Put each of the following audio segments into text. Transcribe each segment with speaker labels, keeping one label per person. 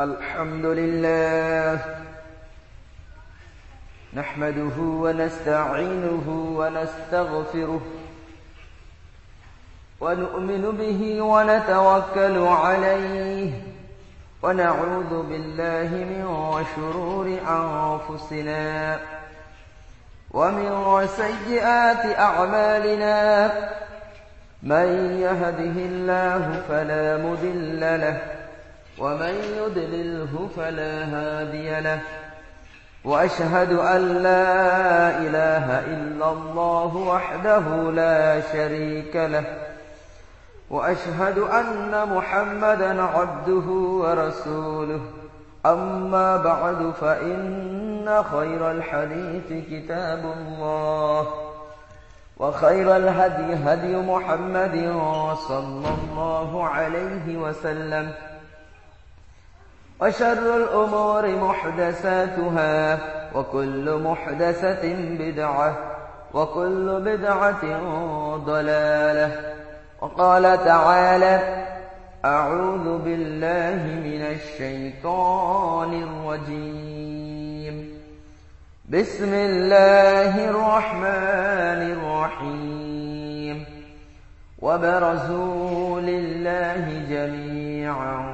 Speaker 1: الحمد لله نحمده ونستعينه ونستغفره ونؤمن به ونتوكل عليه ونعوذ بالله من شرور أنفسنا ومن سيئات أعمالنا. من يهده الله فلا مذل له ومن يدلله فلا هادي له. وأشهد أن لا إله إلا الله وحده لا شريك له. وأشهد أن محمدا عبده ورسوله. أما بعد فإن خير الحديث كتاب الله. وخير الهدي هدي محمد صلى الله عليه وسلم. وشر الأمور محدثاتها وكل محدثة بدعة وكل بدعة ضلالة. وقال تعالى أعوذ بالله من الشيطان الرجيم. بسم الله الرحمن الرحيم. وبرزوا لله جميعا.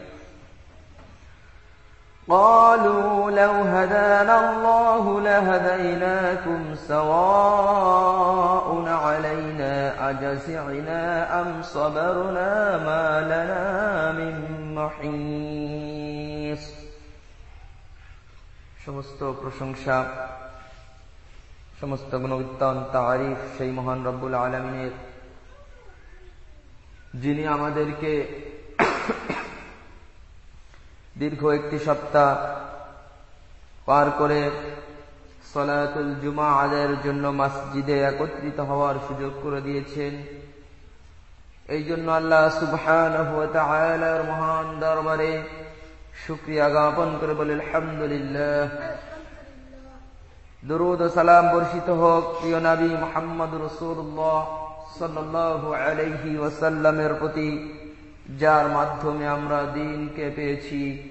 Speaker 1: قالوا لو هدانا الله لهديناكم سواء علينا أجزعنا أم صبرنا ما لنا من محيص সমস্ত প্রশংসা সমস্ত গুণবিত্তন তারিফ সেই মহান রব্বুল আলমিনের যিনি আমাদেরকে দীর্ঘ একটি সপ্তাহ পার করে সলাতুল জুমা আদায়ের জন্য মসজিদে একত্রিত হওয়ার সুযোগ করে দিয়েছেন। এই জন্য আল্লাহ সুবহান মহান দরবারে শুক্রিয়া জ্ঞাপন করে বলে, আলহামদুলিল্লাহ। দরুদ সালাম বর্ষিত হোক, প্রিয় নবী মোহাম্মদ রসুল্লাহ সাল্লাহ আলহি ওয়াসাল্লামের প্রতি, যার মাধ্যমে আমরা দিনকে পেয়েছি।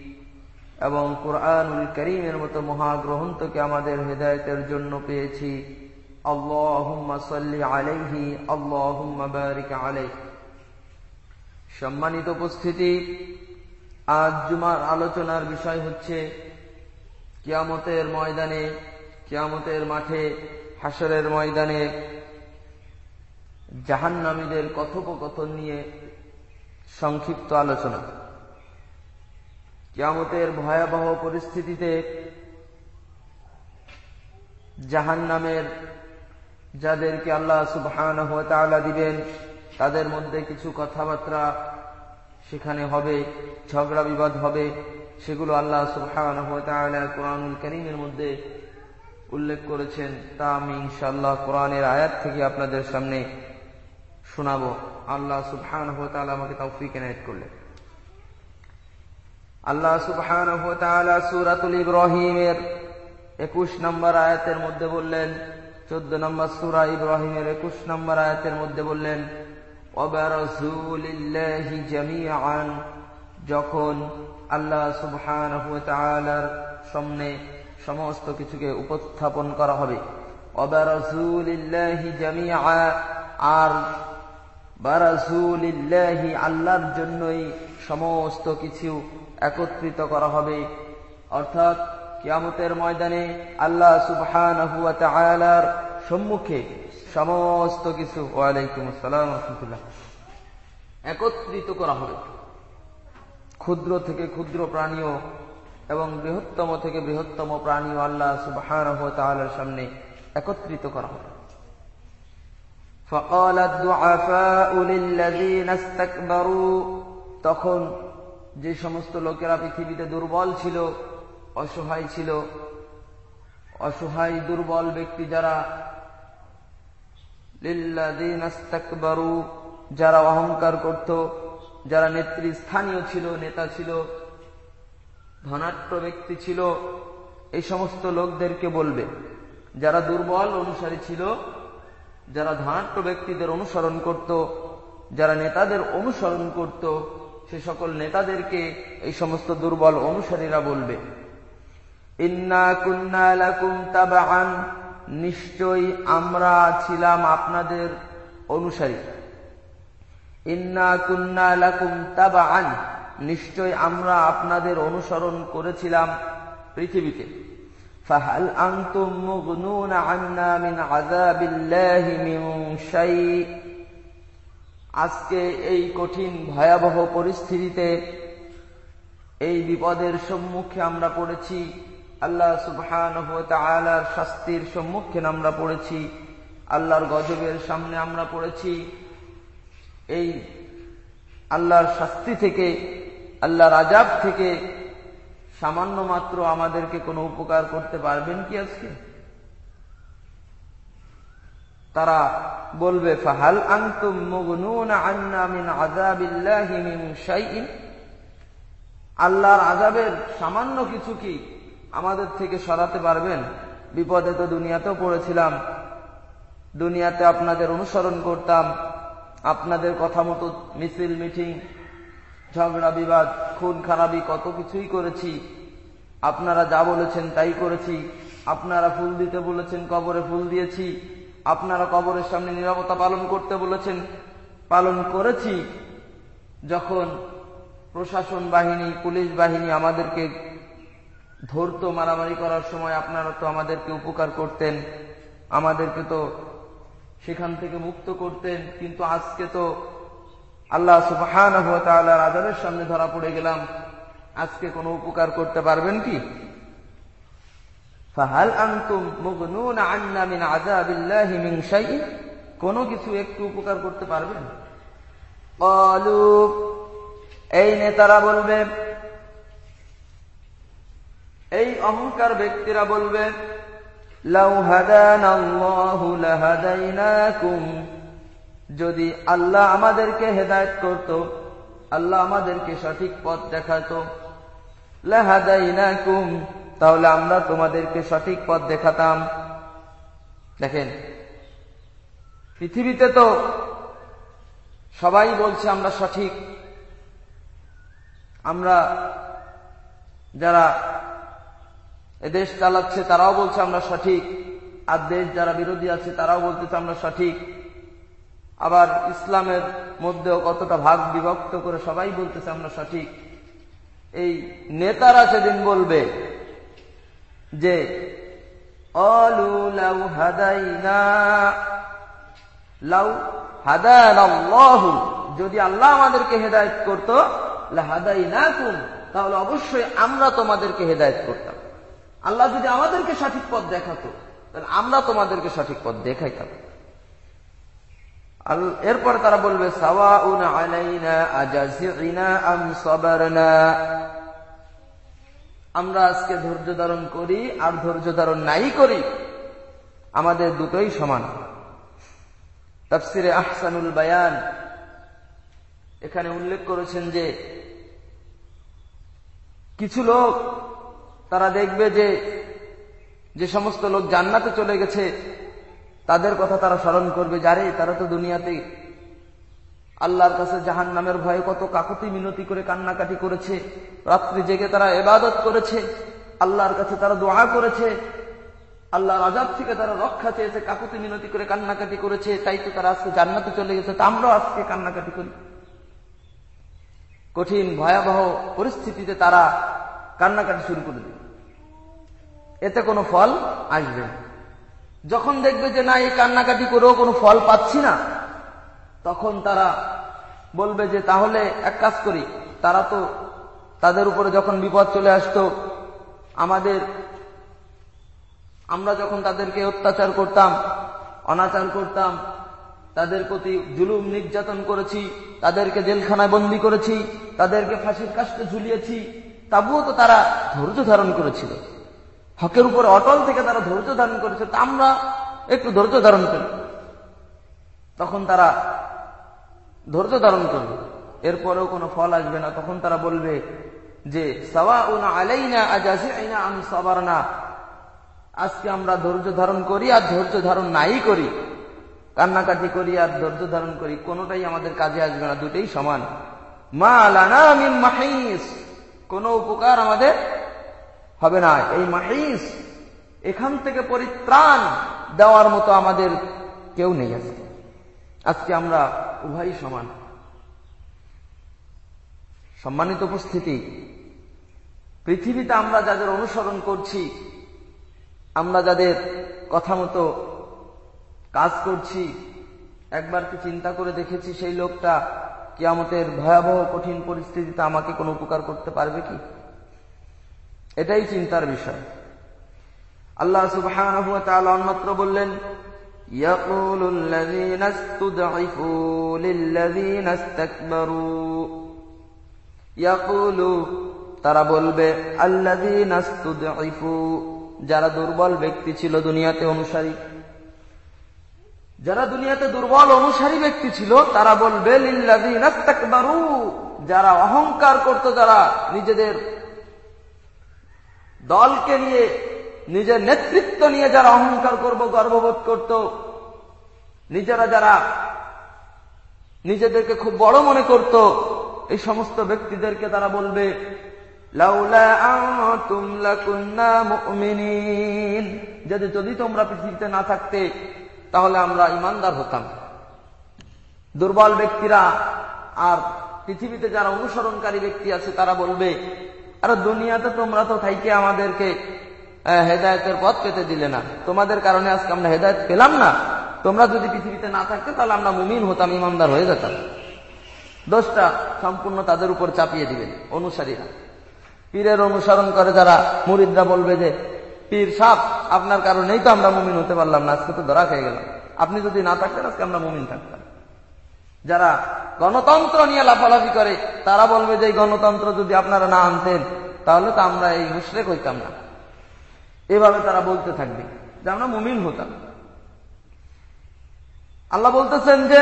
Speaker 1: এবং কোরআনুল করিমের মতো মহাগ্রহন্তকে আমাদের হেদায়তের জন্য পেয়েছি। আলাইহি সম্মানিত উপস্থিতি, আজ জুমার আলোচনার বিষয় হচ্ছে কিয়ামতের ময়দানে, কিয়ামতের মাঠে হাসরের ময়দানে জাহান্নামীদের কথোপকথন নিয়ে সংক্ষিপ্ত আলোচনা। কিয়ামতের ভয়াবহ পরিস্থিতিতে জাহান নামের যাদেরকে আল্লাহ সুবহান দিবেন, তাদের মধ্যে কিছু কথাবার্তা সেখানে হবে, ঝগড়া বিবাদ হবে, সেগুলো আল্লাহ সুবহান কোরআনুল করিমের মধ্যে উল্লেখ করেছেন। তা আমি ইনশাল্লাহ কোরআনের আয়াত থেকে আপনাদের সামনে শোনাবো। আল্লাহ সুবহান আমাকে তৌফিক এনায়ত করলেন। আল্লাহ সুবহান সুরাতুল ইব্রাহিমের একুশ নম্বর আয়াতের মধ্যে বললেন, চোদ্দ নম্বর সুরা ইব্রাহিমের একুশ নম্বর আয়াতের মধ্যে বললেন যখন আল্লাহ সুবহান সামনে সমস্ত কিছুকে উপস্থাপন করা হবে। আর বারাসুলিল্লাহি আল্লাহর জন্যই সমস্ত কিছু একত্রিত করা হবে অর্থাৎ কিয়ামতের ময়দানে আল্লাহ সুবহান সম্মুখে সমস্ত কিছু ওয়ালাইকুম আসসালাম রহমতুল্লাহ একত্রিত করা হবে ক্ষুদ্র থেকে ক্ষুদ্র প্রাণীও এবং বৃহত্তম থেকে বৃহত্তম প্রাণীও আল্লাহ সুবহান সামনে একত্রিত করা হবে فقال الضعفاء للذين استكبروا তখন যে সমস্ত লোকেরা পৃথিবীতে দুর্বল ছিল, অসহায় ছিল, অসহায় দুর্বল ব্যক্তি যারা লিল্লাদিনাস্তাকবারু যারা অহংকার করত, যারা নেতৃস্থানীয় ছিল, নেতা ছিল ধনাট্য ব্যক্তি ছিল, এই সমস্ত লোকদেরকে বলবে, যারা দুর্বল অনুসারী ছিল, যারা ধনাট্য ব্যক্তিদের অনুসরণ করত, যারা নেতাদের অনুসরণ করত সে সকল নেতাদেরকে এই সমস্ত দুর্বল অনুসারীরা বলবে, ইন্না আমরা ছিলাম আপনাদের অনুসারী। ইন্না কুন্না লাকুম তাবাআন নিশ্চয় আমরা আপনাদের অনুসরণ করেছিলাম পৃথিবীতে। আন্না মিন মিন আজকে এই কঠিন ভয়াবহ পরিস্থিতিতে এই বিপদের সম্মুখে আমরা পড়েছি। আল্লাহ সুবহান শাস্তির সম্মুখীন আমরা পড়েছি। আল্লাহর গজবের সামনে আমরা পড়েছি। এই আল্লাহর শাস্তি থেকে, আল্লাহর আজাব থেকে সামান্য মাত্র আমাদেরকে কোনো উপকার করতে পারবেন কি আজকে? তারা বলবে, ফাহাল আনতুম মুগনুনা আন্না মিন আযাবিল্লাহি মিন শাইইন? আল্লাহর আজাবের সামান্য কিছু কি আমাদের থেকে সরাতে পারবেন? বিপদে তো দুনিয়াতেও পড়েছিলাম। দুনিয়াতে আপনাদের অনুসরণ করতাম। আপনাদের কথা মতো মিছিল, মিটিং, ঝগড়া, বিবাদ, খুন, খারাপি কত কিছুই করেছি। আপনারা যা বলেছেন তাই করেছি। আপনারা ফুল দিতে বলেছেন, কবরে ফুল দিয়েছি। আপনারা কবরের সামনে নিরাপত্তা পালন করতে বলেছেন, পালন করেছি যখন প্রশাসন বাহিনী, পুলিশ বাহিনী আমাদেরকে ধরতো, মারামারি করার সময় আপনারা তো আমাদেরকে উপকার করতেন, আমাদেরকে তো সেখান থেকে মুক্ত করতেন, কিন্তু আজকে তো আল্লাহ সুবহান আজাবের সামনে ধরা পড়ে গেলাম। আজকে কোনো উপকার করতে পারবেন কি? ফাহাল আনতুম মুগনুন আন্না মিন আযাবিল্লাহি মিন শাইইন? কোন কিছু একটু উপকার করতে পারবেন? ক্বালু, এই নেতারা বলবে, এই অহংকার ব্যক্তিরা বলবে, লাউ হাদানাল্লাহু লাহাদাইনাকুম। যদি আল্লাহ আমাদেরকে হেদায়েত করত, আল্লাহ আমাদেরকে সঠিক পথ দেখাতো। লাহাদাইনাকুম তাহলে আমরা তোমাদেরকে সঠিক পথ দেখাতাম। দেখেন, পৃথিবীতে তো সবাই বলছে আমরা সঠিক। আমরা যারা এদেশ চালাচ্ছে তারাও বলছে আমরা সঠিক। আর দেশ যারা বিরোধী আছে তারাও বলতেছে আমরা সঠিক। আবার ইসলামের মধ্যেও কতটা ভাগ বিভক্ত করে সবাই বলতেছে আমরা সঠিক। এই নেতারা সেদিন বলবে যে অলু লাউ হাদাইনা। লাউ হাদান যদি আল্লাহ আমাদেরকে হেদায়ত করতো হাদাই না কুম তাহলে অবশ্যই আমরা তোমাদেরকে হেদায়ত করতাম। আল্লাহ যদি আমাদেরকে সঠিক পথ দেখাতো, তাহলে আমরা তোমাদেরকে সঠিক পথ দেখাইতাম। এরপর তারা বলবে, সাওয়াউন আলাইনা আজাজিনা আম সাবারনা? আমরা আজকে ধৈর্য ধারণ করি আর ধৈর্য ধারণ নাই করি, আমাদের দুটোই সমান। তাফসিরে আহসানুল বায়ান এখানে উল্লেখ করেছেন যে, কিছু লোক তারা দেখবে যে যে সমস্ত লোক জান্নাতে চলে গেছে, তাদের কথা তারা স্মরণ করবে যারে তারা তো দুনিয়াতে আল্লাহর কাছে জাহান নামের ভয়ে কত কাকুতি মিনতি করে কান্নাকাটি করেছে। রাত্রি জেগে তারা এবাদত করেছে। আল্লাহর কাছে তারা দোয়া করেছে। আল্লাহর আজাদ থেকে তারা রক্ষা চেয়েছে, কাকুতি মিনতি করে কান্নাকাটি করেছে। তাই তো তারা আজকে জান্নাতে চলে গেছে, তা আমরাও আজকে কান্নাকাটি করি। কঠিন, ভয়াবহ পরিস্থিতিতে তারা কান্নাকাটি শুরু করে দেবে এতে কোনো ফল আসবে যখন দেখবে যে না, এই কান্নাকাটি করেও কোনো ফল পাচ্ছি না তখন তারা বলবে যে, তাহলে এক কাজ করি, তারা তো তাদের উপরে যখন বিপদ চলে আসতো, আমাদের, আমরা যখন তাদেরকে অত্যাচার করতাম, অনাচার করতাম, তাদের প্রতি জুলুম, নির্যাতন করেছি, তাদেরকে জেলখানায় বন্দি করেছি, তাদেরকে ফাঁসির কাজটা ঝুলিয়েছি, তবুও তো তারা ধৈর্য ধারণ করেছিল। হকের উপরে অটল থেকে তারা ধৈর্য ধারণ করেছে, তা আমরা একটু ধৈর্য ধারণ করি। তখন তারা ধৈর্য ধারণ করবে। এরপরেও কোনো ফল আসবে না। তখন তারা বলবে যে আমি আজকে আমরা ধৈর্য ধারণ করি আর ধৈর্য ধারণ নাই করি। কান্নাকাটি করি আর ধৈর্য ধারণ করি। কোনোটাই আমাদের কাজে আসবে না। দুটোই সমান। মা লানা মিন মাহিস। কোন উপকার আমাদের হবে না। এই মাহিস এখান থেকে পরিত্রাণ দেওয়ার মতো আমাদের কেউ নেই আজকে। আজকে আমরা উভয়ই সমান। সম্মানিত উপস্থিতি, পৃথিবীতে আমরা যাদের অনুসরণ করছি, আমরা যাদের কথা মতো কাজ করছি, একবার কি চিন্তা করে দেখেছি সেই লোকটা কিয়ামতের ভয়াবহ কঠিন পরিস্থিতিতে আমাকে কোনো উপকার করতে পারবে কি? এটাই চিন্তার বিষয়। আল্লাহ তাআলা অন্যত্র বললেন يقول الذين استضعفوا للذين استكبروا يقول তারা বলবে আল্লাযীনা ইস্তুদঈফু যারা দুর্বল ব্যক্তি ছিল দুনিয়াতে অনুসারী যারা দুনিয়াতে দুর্বল অনুসারী ব্যক্তি ছিল তারা বলবে লিল্লাযীনা ইস্তাকবারু যারা অহংকার করত যারা নিজেদের দলকে নিয়ে নিজের নেতৃত্ব নিয়ে যারা অহংকার করব, গর্ববোধ করত, নিজেরা যারা নিজেদেরকে খুব বড় মনে করত, এই সমস্ত ব্যক্তিদেরকে তারা বলবে যদি যদি তোমরা পৃথিবীতে না থাকতে, তাহলে আমরা ইমানদার হতাম। দুর্বল ব্যক্তিরা আর পৃথিবীতে যারা অনুসরণকারী ব্যক্তি আছে, তারা বলবে, আর দুনিয়াতে তোমরা তো থাইকে আমাদেরকে হেদায়তের পথ পেতে দিলে না। তোমাদের কারণে আজকে আমরা হেদায়ত পেলাম না। তোমরা যদি পৃথিবীতে না থাকতে, তাহলে আমরা মুমিন হতাম, ইমানদার হয়ে যেতাম। দোষটা সম্পূর্ণ তাদের উপর চাপিয়ে দিবেন, অনুসারীরা। পীরের অনুসরণ করে যারা মুরিদরা বলবে যে, পীর সাপ, আপনার কারণেই তো আমরা মুমিন হতে পারলাম না, আজকে তো ধরা খেয়ে গেলাম। আপনি যদি না থাকতেন, আজকে আমরা মুমিন থাকতাম। যারা গণতন্ত্র নিয়ে লাফালাফি করে, তারা বলবে যে গণতন্ত্র যদি আপনারা না আনতেন, তাহলে তো আমরা এই মুশরেক হইতাম না। এভাবে তারা বলতে থাকবে যে আমরা মুমিন হতাম আল্লাহ বলতেছেন যে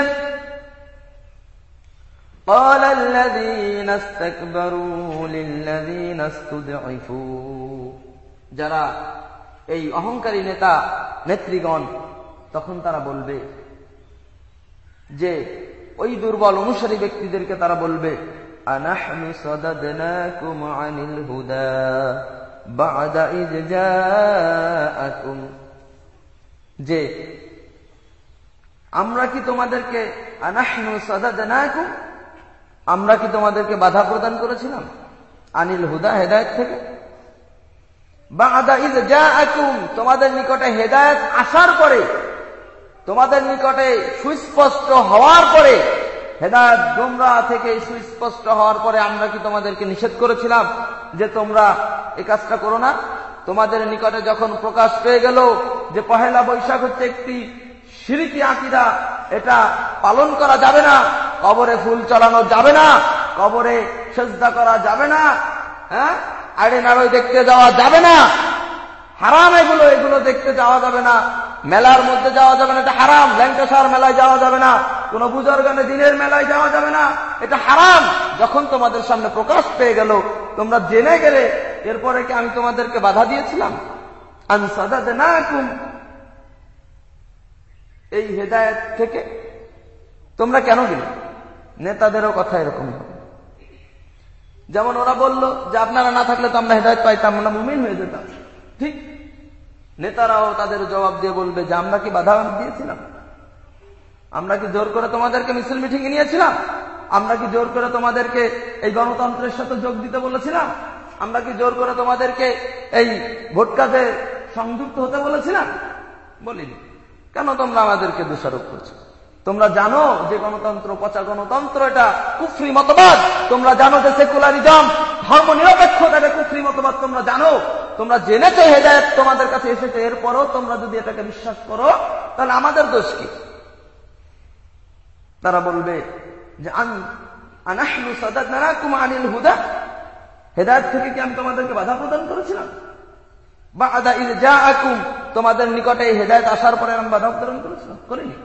Speaker 1: قال الذين استكبروا للذين استضعفوا যারা এই অহংকারী নেতা নেত্রীগণ তখন তারা বলবে যে ওই দুর্বল অনুসারী ব্যক্তিদেরকে তারা বলবে আনাহনু সাদাদনাকুম আনিল হুদা যে, আমরা কি তোমাদেরকে আমরা কি তোমাদেরকে বাধা প্রদান করেছিলাম? আনিল হুদা হেদায়ত থেকে? বাদা ইজ জাআকুম, তোমাদের নিকটে হেদায়ত আসার পরে, তোমাদের নিকটে সুস্পষ্ট হওয়ার পরে হেদায়ত গোমরা থেকে সুস্পষ্ট হওয়ার পরে আমরা কি তোমাদেরকে নিষেধ করেছিলাম? যে তোমরা এ কাজটা করো না? তোমাদের নিকটে যখন প্রকাশ পেয়ে গেল যে পহেলা বৈশাখ হচ্ছে একটি সিরিকি আকিদা এটা পালন করা যাবে না, কবরে ফুল চলানো যাবে না, কবরে সেজদা করা যাবে না হ্যাঁ? আড়ে নাড়ই দেখতে যাওয়া যাবে না, হারাম এগুলো এগুলো দেখতে যাওয়া যাবে না। মেলার মধ্যে যাওয়া যাবে না, এটা হারাম। ল্যাঙ্কাসার মেলায় যাওয়া যাবে না, কোন বুজর্গানে দিনের মেলায় যাওয়া যাবে না, এটা হারাম। যখন তোমাদের সামনে প্রকাশ পেয়ে গেল, তোমরা জেনে গেলে, এরপরে কি আমি তোমাদেরকে বাধা দিয়েছিলাম? না এই হেদায়ত থেকে তোমরা কেন গেলে? নেতাদেরও কথা এরকম যেমন ওরা বলল যে, আপনারা না থাকলে তো আমরা হেদায়ত পাইতাম আমরা মুমিন হয়ে যেতাম। ঠিক? নেতারাও তাদের জবাব দিয়ে বলবে যে, আমরা কি বাধা দিয়েছিলাম? আমরা কি জোর করে তোমাদেরকে মিছিল মিটিং নিয়েছিলাম? আমরা কি জোর করে তোমাদেরকে এই গণতন্ত্রের সাথে যোগ দিতে বলেছিলাম? আমরা কি জোর করে তোমাদেরকে এই ভোট কাজে সংযুক্ত হতে বলেছিলাম? বলিনি। কেন তোমরা আমাদেরকে দোষারোপ করছ? তোমরা জানো যে গণতন্ত্র, পচা গণতন্ত্র এটা কুফরি মতবাদ। তোমরা জানো যে সেকুলারিজম ধর্ম নিরপেক্ষতা এটা কুফরি মতবাদ তোমরা জানো। তোমরা জেনেছো হেদায়ত তোমাদের কাছে এসেছে, এরপরও তোমরা যদি এটাকে বিশ্বাস করো, তাহলে আমাদের দোষ কি? তারা বলবে যে আনিল হুদা। হেদায়ত থেকে কি আমি তোমাদেরকে বাধা প্রদান করেছিলাম? বা আদা ইল যা আকুম তোমাদের নিকটে হেদায়ত আসার পরে আমি বাধা প্রদান করেছিলাম? করিনি।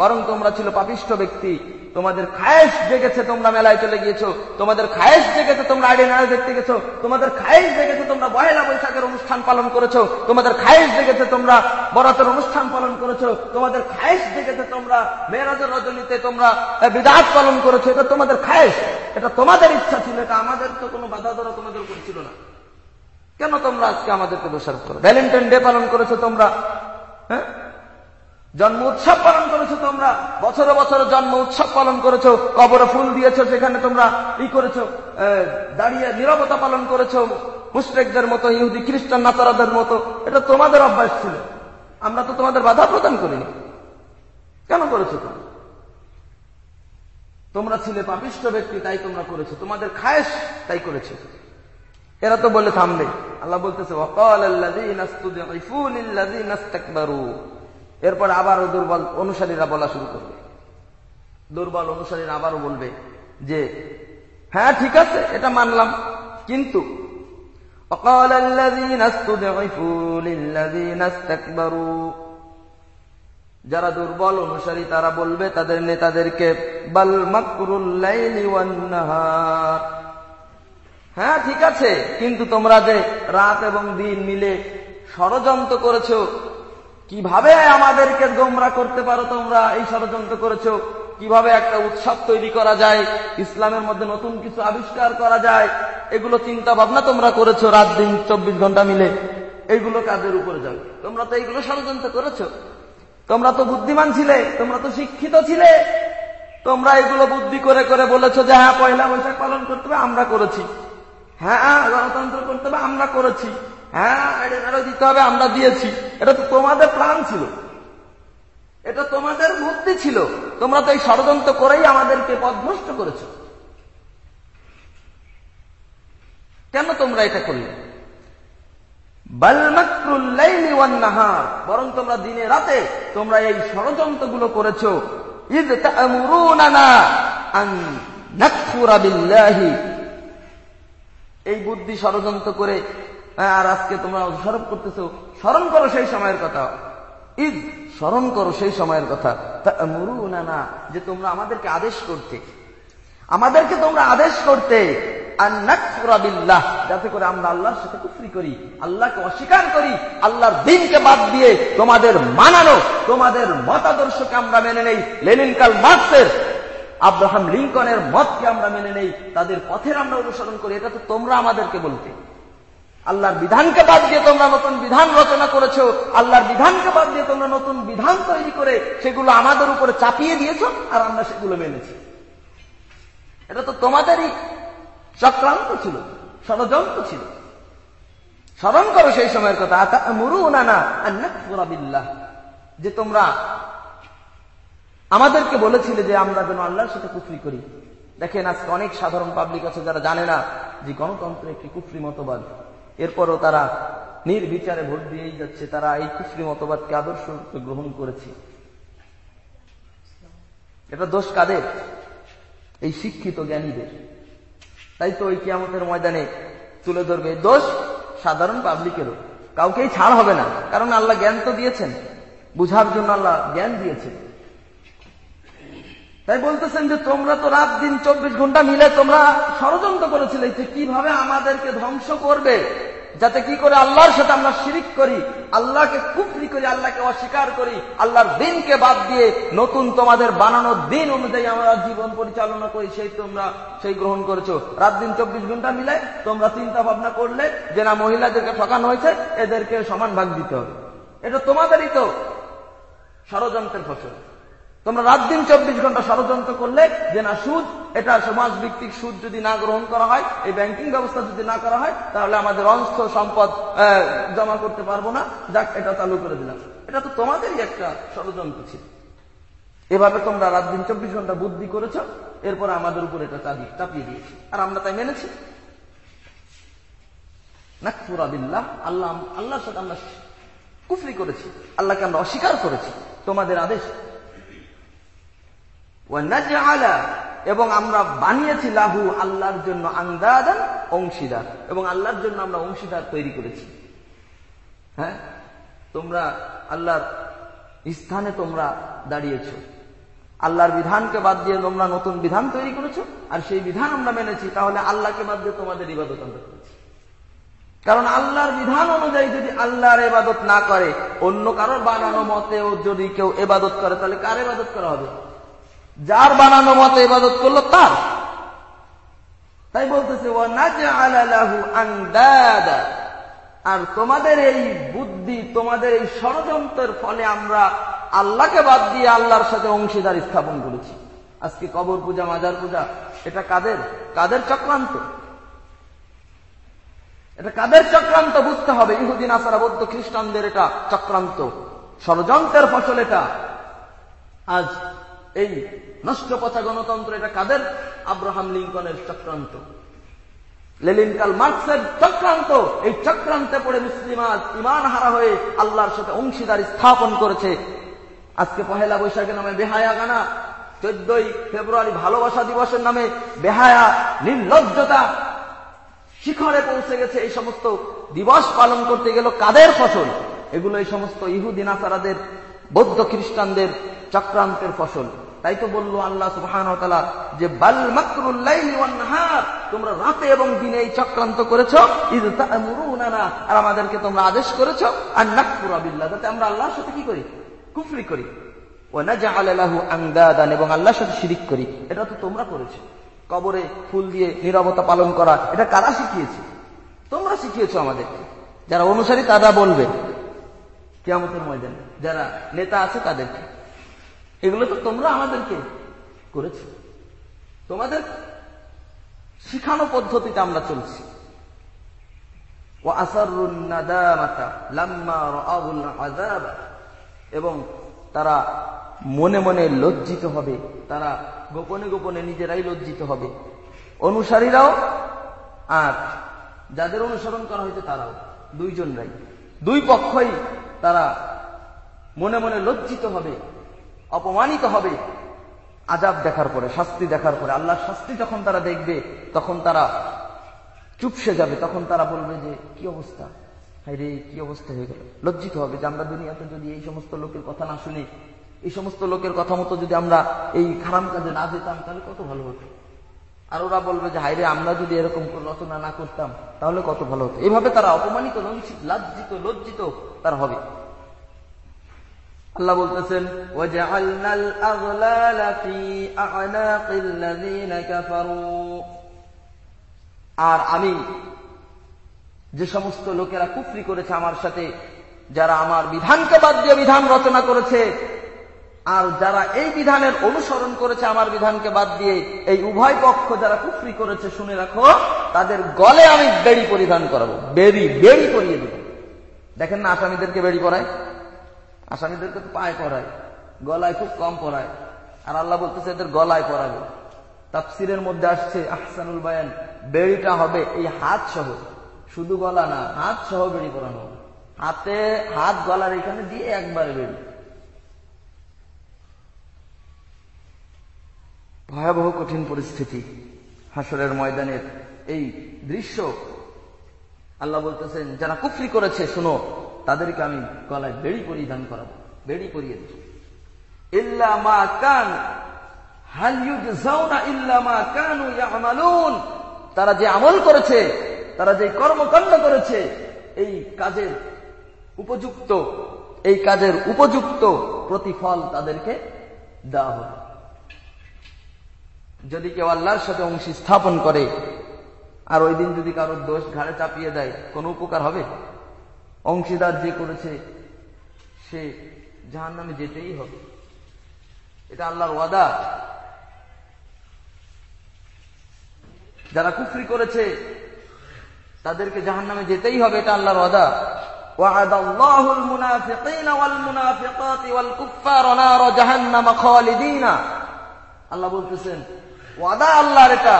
Speaker 1: বরং তোমরা ছিল পাপিষ্ঠ ব্যক্তি। তোমাদের খায়েশ জেগেছে, তোমরা মেলায় চলে গিয়েছো। তোমাদের খায়েশ জেগেছে, তোমরা আইডি নাড়ে দেখতে গেছো। তোমাদের খায়েশ জেগেছে, তোমরা পয়লা বৈশাখের অনুষ্ঠান পালন করেছ। তোমাদের খায়েশ জেগেছে, তোমরা বরাতের অনুষ্ঠান পালন করেছ। তোমাদের খায়েশ জেগেছে, তোমরা মেয়েরাজের রজনীতে তোমরা বিদাত পালন করেছ। এটা তোমাদের খায়েশ। এটা তোমাদের ইচ্ছা ছিল, এটা আমাদের তো কোনো বাধা ধরা তোমাদের উপর ছিল না। কেন তোমরা আজকে আমাদেরকে দোষারোপ করো? ভ্যালেন্টাইন ডে পালন করেছ তোমরা হ্যাঁ? জন্ম উৎসব পালন করেছ তোমরা। বছরে বছরে জন্ম উৎসব পালন করেছ। কবরে ফুল দিয়েছ সেখানে তোমরা ই করেছ দাঁড়িয়ে নিরবতা পালন করেছ। মুসরেকদের মতো, ইহুদি, খ্রিস্টান নাতারাদের মতো। এটা তোমাদের অভ্যাস ছিল। আমরা তো তোমাদের বাধা প্রদান করিনি। কেন করেছ তোমরা? তোমরা ছিলে পাপিষ্ট ব্যক্তি, তাই তোমরা করেছ। তোমাদের খায়েশ, তাই করেছ। এরা তো বলে থামবে। আল্লাহ বলতেছে এরপর আবারও দুর্বল অনুসারীরা বলা শুরু করবে। দুর্বল অনুসারীরা আবারও বলবে যে হ্যাঁ ঠিক আছে এটা মানলাম কিন্তু যারা দুর্বল অনুসারী তারা বলবে তাদের নেতাদেরকে বাল হ্যাঁ ঠিক আছে কিন্তু তোমরা যে রাত এবং দিন মিলে ষড়যন্ত্র করেছ কীভাবে আমাদেরকে গোমরা করতে পারো তোমরা? এই ষড়যন্ত্র করেছ। কীভাবে একটা উৎসব তৈরি করা যায়? ইসলামের মধ্যে নতুন কিছু আবিষ্কার করা যায়? এগুলো চিন্তা ভাবনা তোমরা করেছ রাত দিন চব্বিশ ঘণ্টা মিলে। এইগুলো কাজের উপরে যাবে? তোমরা তো এইগুলো ষড়যন্ত্র করেছ। তোমরা তো বুদ্ধিমান ছিলে, তোমরা তো শিক্ষিত ছিলে। তোমরা এগুলো বুদ্ধি করে করে বলেছ যে হ্যাঁ পয়লা বৈশাখ পালন করতে হবে, আমরা করেছি। হ্যাঁ গণতন্ত্র করতে হবে, আমরা করেছি। হ্যাঁ এটা দিতে হবে? আমরা দিয়েছি। এটা তো তোমাদের ছিল। এটা তোমাদের ছিল। তোমরা তো এই ষড়যন্ত্র করেই আমাদেরকে পদভ্রষ্ট করেছ। কেন তোমরা এটা করলে? বরং তোমরা দিনে রাতে তোমরা এই ষড়যন্ত্রগুলো করেছ ঈদ এই বুদ্ধি ষড়যন্ত্র করে আর আজকে তোমরা স্মরণ করতেছ, স্মরণ করো সেই সময়ের কথা। ঈদ স্মরণ করো সেই সময়ের কথা। না যে তোমরা আমাদেরকে আদেশ করতে। আমাদেরকে তোমরা আদেশ করতে। যাতে করে আমরা আল্লাহর সাথে কুফরি করি, আল্লাহকে অস্বীকার করি, আল্লাহর দিনকে বাদ দিয়ে তোমাদের মানানো, তোমাদের মতাদর্শকে আমরা মেনে নেই। লেনিনকাল মার্কসের আব্রাহাম লিঙ্কনের মতকে আমরা মেনে নেই। তাদের পথের আমরা অনুসরণ করি, এটা তো তোমরা আমাদেরকে বলতে। আল্লাহর বিধানকে বাদ দিয়ে তোমরা নতুন বিধান রচনা করেছ, আল্লাহর বিধানকে বাদ দিয়ে তোমরা নতুন বিধান তৈরি করে সেগুলো আমাদের উপরে চাপিয়ে দিয়েছ আর আমরা সেগুলো মেনেছি। এটা তো তোমাদেরই চক্রান্ত ছিল, ষড়যন্ত্র ছিল। স্মরণ করো সেই সময়ের কথা মুরু নানা যে তোমরা আমাদেরকে বলেছিলে যে আমরা যেন আল্লাহর সাথে কুফরি করি। দেখেন আজকে অনেক সাধারণ পাবলিক আছে যারা জানে না যে গণতন্ত্র একটি কুফরি মতবাদ। এরপরও তারা নির্বিচারে ভোট দিয়েই যাচ্ছে। তারা এই কুফরি মতবাদকে আদর্শ গ্রহণ করেছে। এটা দোষ কাদের? এই শিক্ষিত জ্ঞানীদের। তাই তো ওই কিয়ামতের ময়দানে তুলে ধরবে। দোষ সাধারণ পাবলিকেরও। কাউকেই ছাড় হবে না। কারণ আল্লাহ জ্ঞান তো দিয়েছেন। বুঝার জন্য আল্লাহ জ্ঞান দিয়েছেন। তাই বলতেছেন যে তোমরা তো রাত দিন চব্বিশ ঘণ্টা মিলে তোমরা ষড়যন্ত্র করেছিলে, যে কীভাবে আমাদেরকে ধ্বংস করবে? যাতে কি করে আল্লাহর সাথে আমরা শিরিক করি, আল্লাহকে কুফরি করি, আল্লাহকে অস্বীকার করি, আল্লাহর দিনকে বাদ দিয়ে নতুন তোমাদের বানানো দিন অনুযায়ী আমরা জীবন পরিচালনা করি, সেই তোমরা সেই গ্রহণ করেছ। রাত দিন চব্বিশ ঘণ্টা মিলে তোমরা চিন্তা ভাবনা করলে যে না, মহিলাদেরকে ঠকানো হয়েছে, এদেরকে সমান ভাগ দিতে হবে। এটা তোমাদেরই তো ষড়যন্ত্রের ফসল। তোমরা রাত দিন চব্বিশ ঘণ্টা ষড়যন্ত্র করলে যে না সুদ, এটা সমাজ ভিত্তিক সুদ যদি না গ্রহণ করা হয়, এই ব্যাংকিং ব্যবস্থা যদি না করা হয়, তাহলে আমাদের অংশ সম্পদ জমা করতে পারব না। যাক, এটা চালু করে দিলাম। এটা তো তোমাদেরই একটা ষড়যন্ত্র ছিল। এভাবে তোমরা রাত দিন চব্বিশ ঘণ্টা বুদ্ধি করেছ, এরপর আমাদের উপর এটা চাপিয়ে চাপিয়ে দিয়েছি। আর আমরা তাই মেনেছি। নাকফুরাবিল্লাহ আল্লাহ, আল্লাহর সাথে আমরা কুফরি করেছি। আল্লাহকে আমরা অস্বীকার করেছি। তোমাদের আদেশ এবং আমরা বানিয়েছি লাহু, আল্লাহর জন্য আন্দাদান অংশীদার, এবং আল্লাহর জন্য আমরা অংশীদার তৈরি করেছি। হ্যাঁ? তোমরা আল্লাহর স্থানে তোমরা দাঁড়িয়েছ। আল্লাহর বিধানকে বাদ দিয়ে তোমরা নতুন বিধান তৈরি করেছ, আর সেই বিধান আমরা মেনেছি, তাহলে আল্লাহকে বাদ দিয়ে তোমাদের ইবাদত আমরা করেছি। কারণ আল্লাহর বিধান অনুযায়ী যদি আল্লাহর এবাদত না করে, অন্য কারোর বানানো মতেও যদি কেউ এবাদত করে, তাহলে কার এবাদত করা হবে? যার বানানো মতে ইবাদত করল তার। তাই বলতেছে ও আর তোমাদের এই বুদ্ধি, তোমাদের এই ষড়যন্ত্রের ফলে আমরা আল্লাহকে বাদ দিয়ে আল্লাহর সাথে অংশীদার স্থাপন করেছি। আজকে কবর পূজা, মাজার পূজা, এটা কাদের? কাদের চক্রান্ত? এটা কাদের চক্রান্ত বুঝতে হবে। ইহুদিন, আসারা, বৌদ্ধ, খ্রিস্টানদের এটা চক্রান্ত। ষড়যন্ত্রের ফসল এটা। আজ এই নষ্ট পচা গণতন্ত্র, এটা কাদের? আব্রাহাম লিঙ্কনের চক্রান্ত। লেলিন কাল মার্কসের চক্রান্ত। এই চক্রান্তে পড়ে মুসলিম আজ ইমান হারা হয়ে আল্লাহর সাথে অংশীদার স্থাপন করেছে। আজকে পহেলা বৈশাখে নামে বেহায়া গানা। চোদ্দই ফেব্রুয়ারি ভালোবাসা দিবসের নামে বেহায়া নির্লজ্জতা। শিখরে পৌঁছে গেছে এই সমস্ত দিবস পালন করতে গেল কাদের ফসল? এগুলো এই সমস্ত ইহুদিন আসারাদের বৌদ্ধ খ্রিস্টানদের চক্রান্তের ফসল। তাই তো বলল আল্লাহ সুবহান যে, বাল মাকরুল্লাহার তোমরা রাতে এবং দিনে এই চক্রান্ত করেছ আর আমাদেরকে তোমরা আদেশ করেছ আর নাকপুরাবিল্লা যাতে আমরা আল্লাহর সাথে কি করি? কুফরি করি। এবং আল্লাহর সাথে শিরিক করি। এটা তো তোমরা করেছ। কবরে ফুল দিয়ে নিরবতা পালন করা, এটা কারা শিখিয়েছে? তোমরা শিখিয়েছ আমাদেরকে। যারা অনুসারী তারা বলবে কেমতের ময়দানে। যারা নেতা আছে তাদেরকে। এগুলো তো তোমরা আমাদেরকে করেছ। তোমাদের শিখানো পদ্ধতিতে আমরা চলছি। এবং তারা মনে মনে লজ্জিত হবে, তারা গোপনে গোপনে নিজেরাই লজ্জিত হবে। অনুসারীরাও আর যাদের অনুসরণ করা হয়েছে তারাও, দুইজনরাই। দুই পক্ষই তারা মনে মনে লজ্জিত হবে অপমানিত হবে। আজাব দেখার পরে, শাস্তি দেখার পরে, আল্লাহর শাস্তি যখন তারা দেখবে, তখন তারা চুপসে যাবে, তখন তারা বলবে যে, কি অবস্থা? হাই রে, কি অবস্থা হয়ে গেল? লজ্জিত হবে যে আমরা দুনিয়াতে যদি এই সমস্ত লোকের কথা না শুনি, এই সমস্ত লোকের কথা মতো যদি আমরা এই খারাপ কাজে না যেতাম, তাহলে কত ভালো হতো? আর ওরা বলবে যে হাইরে আমরা যদি এরকম রচনা না করতাম, তাহলে কত ভালো হতো? এভাবে তারা অপমানিত লজ্জিত লজ্জিত তারা হবে। আল্লাহ বলতেছেন আর আমি যে সমস্ত লোকেরা কুফরি করেছে আমার সাথে, যারা আমার বিধানকে বাদ দিয়ে বিধান রচনা করেছে, আর যারা এই বিধানের অনুসরণ করেছে আমার বিধানকে বাদ দিয়ে, এই উভয় পক্ষ যারা কুফরি করেছে, শুনে রাখো, তাদের গলে আমি বেড়ি পরিধান করাবো, বেড়ি বেড়ি পরিয়ে দেব। দেখেন না আসামিদেরকে বেড়ি পরায়? আসামিদেরকে তো পায়ে পরায়, গলায় খুব কম পরায়। আর আল্লাহ বলতেছে, এদের গলায় পরাবে। তাফসিরের মধ্যে আসছে, আহসানুল বায়ান, বেড়িটা হবে এই হাত সহ। শুধু গলা না, হাত সহ বেড়ি পরানো হাতে হাত গলার এখানে দিয়ে একবারে বেড়ি। ভয়াবহ কঠিন পরিস্থিতি হাসরের ময়দানের এই দৃশ্য। আল্লাহ বলতেছেন, যারা কুফরি করেছে, শুনো তাদেরকে আমি গলায় বেড়ি পরিধান করাবো, বেড়ি পরিয়ে দেব। তারা যে আমল করেছে, তারা যে কর্মকাণ্ড করেছে, এই কাজের উপযুক্ত, এই কাজের উপযুক্ত প্রতিফল তাদেরকে দেওয়া হবে। যদি কেউ আল্লাহর সাথে অংশী স্থাপন করে, আর ওই দিন যদি কারোর দোষ ঘাড়ে চাপিয়ে দেয়, কোনো উপকার হবে? অংশীদার যে করেছে সে জাহান নামে যেতেই হবে এটা আল্লাহর ওয়াদা যারা কুফরি করেছে তাদেরকে জাহান নামে যেতেই হবে এটা আল্লাহর ওয়াদা وعد الله المنافقين والمنافقات والكفار نار جهنم خالدين আল্লাহ বলতেছেন ওয়াদা আল্লাহর এটা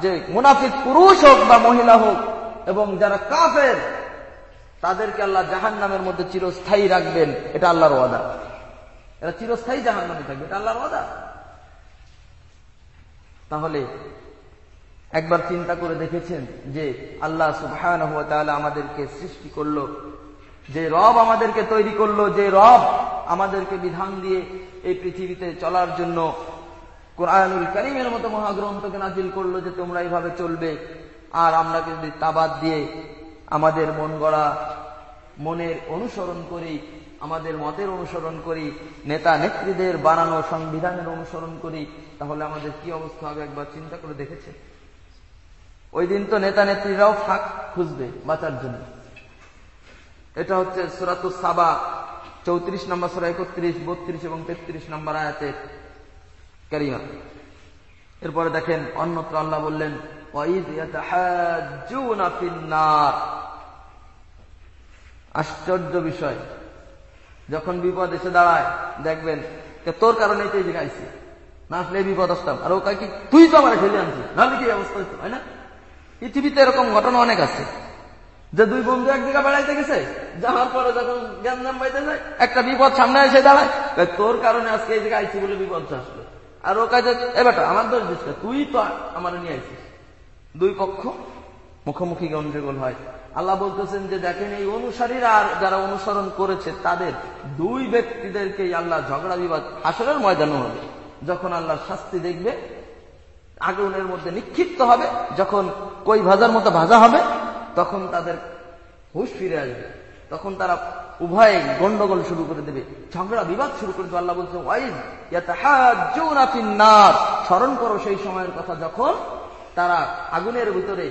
Speaker 1: যে মুনাফিক পুরুষ হোক বা মহিলা হোক এবং যারা কাফের তাদেরকে আল্লাহ জাহান নামের মধ্যে চিরস্থায়ী রাখবেন, এটা আল্লাহর ওয়াদা। এটা চিরস্থায়ী জাহান নামে থাকবে, এটা আল্লাহর ওয়াদা। তাহলে একবার চিন্তা করে দেখেছেন যে আল্লাহ সুবহান আমাদেরকে সৃষ্টি করল, যে রব আমাদেরকে তৈরি করল, যে রব আমাদেরকে বিধান দিয়ে এই পৃথিবীতে চলার জন্য কোরআনুল করিমের মতো মহাগ্রন্থকে নাজিল করল যে তোমরা এইভাবে চলবে, আর আমরা যদি তাবাদ দিয়ে আমাদের মন গড়া, মনের অনুসরণ করি, আমাদের মতের অনুসরণ করি, নেতা নেত্রীদের বানানো সংবিধানের অনুসরণ করি, তাহলে আমাদের কি অবস্থা হবে একবার চিন্তা করে দেখেছে ওই দিন তো নেতা নেত্রীরাও ফাঁক খুঁজবে বাঁচার জন্য। এটা হচ্ছে সুরাতুস সাবা, চৌত্রিশ নম্বর সুরা একত্রিশ, বত্রিশ এবং তেত্রিশ নম্বর আয়াতের কারিমা। এরপরে দেখেন, অন্যত্র আল্লাহ বললেন আশ্চর্য বিষয়। যখন বিপদ এসে দাঁড়ায়, দেখবেন তোর কারণে তো এই জায়গায় না আসলে বিপদ আসতাম। আর ও কি, তুই তো আমার ঠেলে আনছিস। নাহলে কি অবস্থা হইতো? হয় না? পৃথিবীতে এরকম ঘটনা অনেক আছে। যে দুই বন্ধু এক জায়গা বেড়াইতে গেছে, যাওয়ার পরে যখন জ্ঞান পাইতে যায়, একটা বিপদ সামনে এসে দাঁড়ায় তোর কারণে আজকে এই জায়গায় আইসি বলে বিপদ আসলো। আর ও কাজে এ বেটা, আমার দোষ দিস তুই তো আমার নিয়ে আইছিস। দুই পক্ষ মুখোমুখি গন্ডগোল হয়। আল্লাহ বলতেছেন যে, দেখেন, এই অনুসারীরা আর যারা অনুসরণ করেছে, তাদের দুই ব্যক্তিদেরকে আল্লাহ ঝগড়া বিবাদ আসলের ময়দানে হবে। যখন আল্লাহর শাস্তি দেখবে, আগুনের মধ্যে নিক্ষিপ্ত হবে, যখন কই ভাজার মতো ভাজা হবে, তখন তাদের হুশ ফিরে আসবে। তখন তারা উভয়ে গন্ডগোল শুরু করে দেবে, ঝগড়া বিবাদ শুরু করে দেবে। আল্লাহ বলছে ওয়াইজ স্মরণ করো সেই সময়ের কথা, যখন তারা আগুনের ভিতরে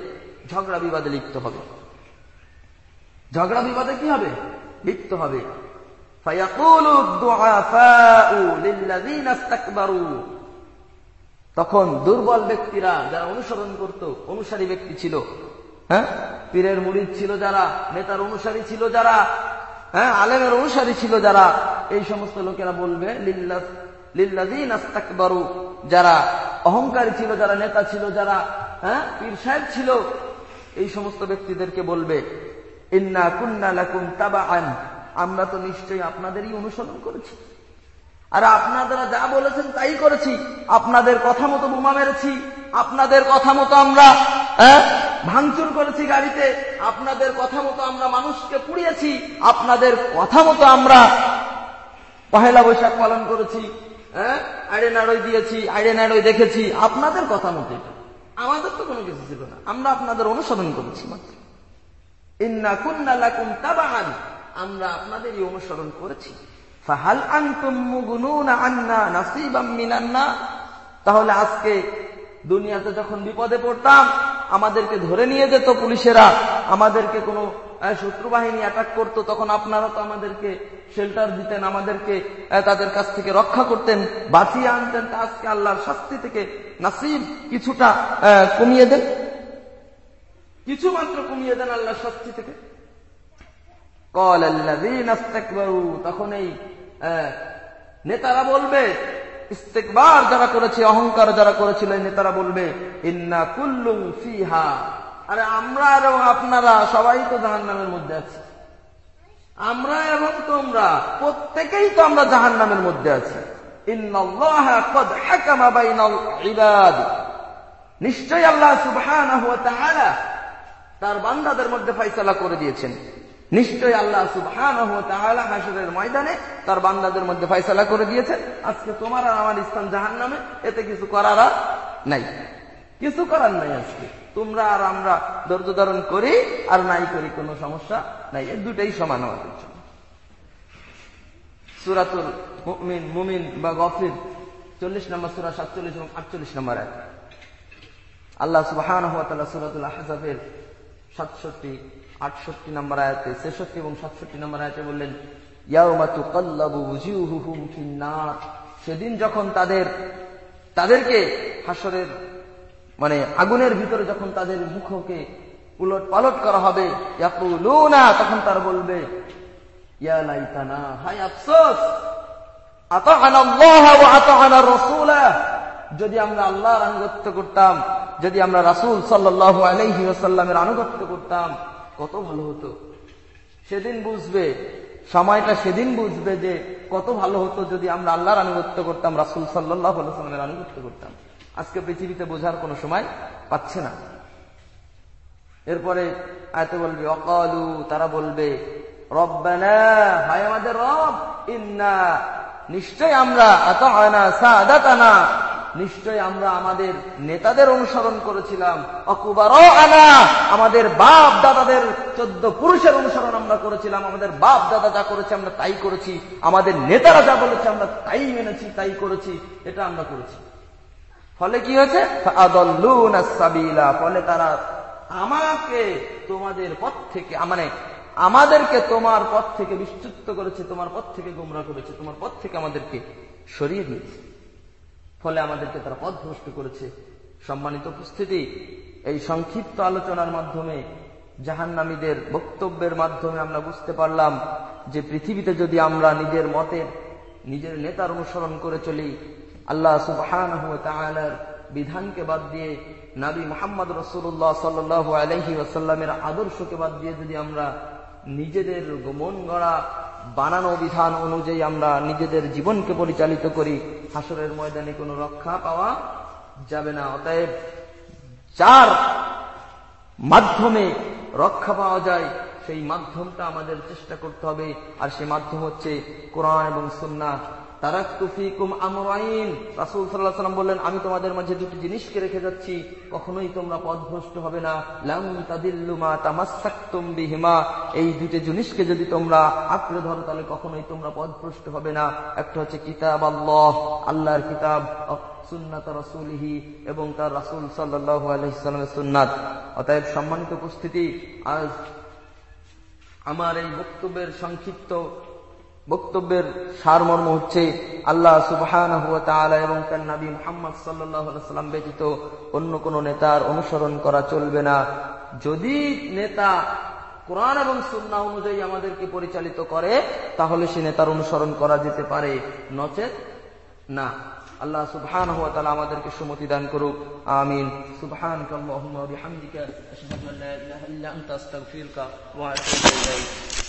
Speaker 1: ঝগড়া বিবাদে লিপ্ত হবে। ঝগড়া বিবাদে কি হবে? লিপ্ত হবে। তখন দুর্বল ব্যক্তিরা যারা অনুসরণ করত, অনুসারী ব্যক্তি ছিল। হ্যাঁ? পীরের মুড়িদ ছিল যারা, নেতার অনুসারী ছিল যারা হ্যাঁ? আলেমের অনুসারী ছিল যারা। এই সমস্ত লোকেরা বলবে লিল্লাদিন যারা অহংকারী ছিল, যারা নেতা ছিল, যারা হ্যাঁ? পীর সাহেব ছিল। এই সমস্ত ব্যক্তিদেরকে বলবে ইন্না কুন্না লাকুম তাবা আমরা তো নিশ্চয়ই আপনাদেরই অনুসরণ করেছি। আর আপনারা যা বলেছেন তাই করেছি। আপনাদের কথা মতো বোমা মেরেছি। আপনাদের কথা মতো আমরা ভাঙচুর করেছি গাড়িতে। আপনাদের কথা মতো আমরা মানুষকে পুড়িয়েছি। আপনাদের কথা মতো আমরা পহেলা বৈশাখ পালন করেছি। হ্যাঁ নাড়ই দিয়েছি আড়ে নাড়ই দেখেছি। আপনাদের কথা মতো আমাদের তো কোনো কিছু ছিল না। আমরা আপনাদের অনুসরণ করেছি মাত্র। আমরা আপনাদেরই অনুসরণ করেছি। তাহলে আজকে দুনিয়াতে যখন বিপদে পড়তাম, আমাদেরকে ধরে নিয়ে যেত পুলিশেরা। আমাদেরকে কোনো শত্রু বাহিনী অ্যাটাক করতো, তখন আপনারা তো আমাদেরকে শেল্টার দিতেন, আমাদেরকে তাদের কাছ থেকে রক্ষা করতেন, বাঁচিয়ে আনতেন। তা আজকে আল্লাহর শাস্তি থেকে নাসিব কিছুটা কমিয়ে দেন। কিছু মাত্র কমিয়ে দেন আল্লাহর শাস্তি থেকে। কল তখন এই নেতারা বলবে, ইস্তেকবার যারা করেছে, অহংকার যারা করেছিল নেতারা বলবে, ইন্না কুল্লুম ফিহা। আরে আমরা এবং আপনারা সবাই তো জাহান নামের মধ্যে আছি। আমরা এবং তোমরা, প্রত্যেকেই তো আমরা জাহান নামের মধ্যে আছি। নিশ্চয় আল্লাহ সুবাহ তার বান্দাদের মধ্যে ফয়সলা করে দিয়েছেন। নিশ্চয় আল্লাহ সুবহান ময়দানে তার বান্দাদের মধ্যে ফয়সলা করে দিয়েছেন। আজকে তোমার আর আমার স্থান জাহান নামে এতে কিছু করার নাই। কিছু করার নাই আজকে। তোমরা আর আমরা ধৈর্য ধারণ করি আর নাই করি কোনো সমস্যা নাই। এই দুটাই সমান আমাদের জন্য সুরাতুল মুমিন মুমিন বা গফির, চল্লিশ নম্বর সুরা সাতচল্লিশ এবং আটচল্লিশ নম্বর এক আল্লাহ সুবাহ সুরাতুল আহজাবের সাতষট্টি, আটষট্টি নম্বর আয়াতে, ছেষট্টি এবং সাতষট্টি নম্বর আয়াতে বললেন সেদিন যখন তাদের, তাদেরকে হাসরের মানে আগুনের ভিতরে যখন তাদের মুখকে উলট পালট করা হবে তখন তার বলবে হাই আফসোস যদি আমরা আল্লাহর আনুগত্য করতাম, যদি আমরা রাসুল সাল্লাহ আলহি আনুগত্য করতাম, কত ভালো হতো। সেদিন বুঝবে, সময়টা সেদিন বুঝবে যে কত ভালো হতো যদি আমরা আল্লাহর আনুগত্য করতাম, রাসুল সাল্লাহ আনুগত্য করতাম। আজকে পৃথিবীতে বোঝার কোনো সময় পাচ্ছে না। এরপরে আয়তে বলবে, অকালু তারা বলবে, রব্বানা রব, ইন্না নিশ্চয় আমরা আতানা সাদাতানা নিশ্চয় আমরা আমাদের নেতাদের অনুসরণ করেছিলাম। অকুবার আনা, আমাদের বাপ দাদাদের চোদ্দ পুরুষের অনুসরণ আমরা করেছিলাম, আমাদের বাপ দাদা যা করেছে আমরা তাই করেছি, আমাদের নেতারা যা বলেছে আমরা তাই মেনেছি, তাই করেছি, এটা আমরা করেছি। ফলে কি হয়েছে? ফলে তারা আমাকে তোমাদের পথ থেকে মানে আমাদেরকে তোমার পথ থেকে বিচ্যুত করেছে, তোমার পথ থেকে গুমরা করেছে, তোমার পথ থেকে আমাদেরকে সরিয়ে দিয়েছে। ফলে আমাদেরকে তারা পথ পথভ্রষ্ট করেছে। সম্মানিত উপস্থিতি, এই সংক্ষিপ্ত আলোচনার মাধ্যমে জাহান্নামীদের বক্তব্যের মাধ্যমে আমরা বুঝতে পারলাম যে পৃথিবীতে যদি আমরা নিজের মতের, নিজের নেতার অনুসরণ করে চলি, আল্লাহ সুবহান বিধানকে বাদ দিয়ে, নাবী মোহাম্মদ রসুল্লাহ সাল্লু আলহি ওসাল্লামের আদর্শকে বাদ দিয়ে যদি আমরা নিজেদের মন গড়া বানানো বিধান অনুযায়ী আমরা নিজেদের জীবনকে পরিচালিত করি। হাসরের ময়দানে কোনো রক্ষা পাওয়া যাবে না। অতএব যার মাধ্যমে রক্ষা পাওয়া যায়, সেই মাধ্যমটা আমাদের চেষ্টা করতে হবে। আর সেই মাধ্যম হচ্ছে কোরআন এবং সুন্না বললেন, আমি তোমাদের মাঝে দুটি জিনিসকে রেখে যাচ্ছি। কখনোই তোমরা পথভ্রষ্ট হবে না। লাম তাদিল্লুমা এই দুটি জিনিসকে যদি তোমরা আঁকড়ে ধরো, তাহলে কখনোই তোমরা পথভ্রষ্ট হবে না। একটা হচ্ছে কিতাব আল্লাহ, আল্লাহর কিতাব সুন্নাত রসুলহি এবং তার রাসুল সাল্লাহ আলহিসামের সুন্নাত। অতএব সম্মানিত উপস্থিতি, আজ আমার এই বক্তব্যের সংক্ষিপ্ত বক্তব্যের সারমর্ম হচ্ছে আল্লাহ সুবহান এবং তার নবী মোহাম্মদ সাল্লাম ব্যতীত অন্য কোন নেতার অনুসরণ করা চলবে না। যদি নেতা কোরআন এবং সুন্না অনুযায়ী আমাদেরকে পরিচালিত করে, তাহলে সে নেতার অনুসরণ করা যেতে পারে। নচেত না। আল্লাহ সুবহান হুয়া তালা আমাদেরকে সুমতি দান করুক। আমিন। সুবহান কাল্লাহুম্মা আশহাদু আল্লা ইলাহা ইল্লা আনতা, আস্তাগফিরুকা ওয়া আতুবু ইলাইক।